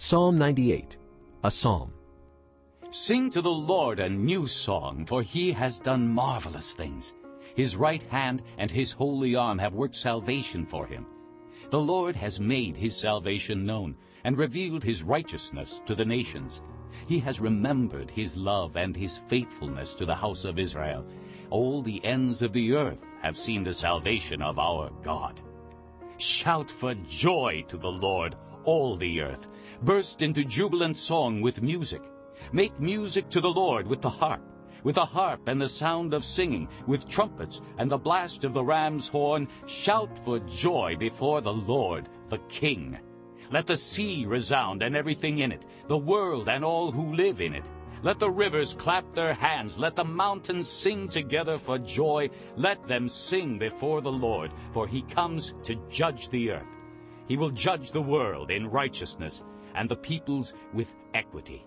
Psalm 98, a psalm. Sing to the Lord a new song, for he has done marvelous things. His right hand and his holy arm have worked salvation for him. The Lord has made his salvation known and revealed his righteousness to the nations. He has remembered his love and his faithfulness to the house of Israel. All the ends of the earth have seen the salvation of our God. Shout for joy to the Lord, all the earth. Burst into jubilant song with music. Make music to the Lord with the harp, with the harp and the sound of singing, with trumpets and the blast of the ram's horn. Shout for joy before the Lord, the King. Let the sea resound and everything in it, the world and all who live in it. Let the rivers clap their hands. Let the mountains sing together for joy. Let them sing before the Lord, for he comes to judge the earth. He will judge the world in righteousness and the peoples with equity.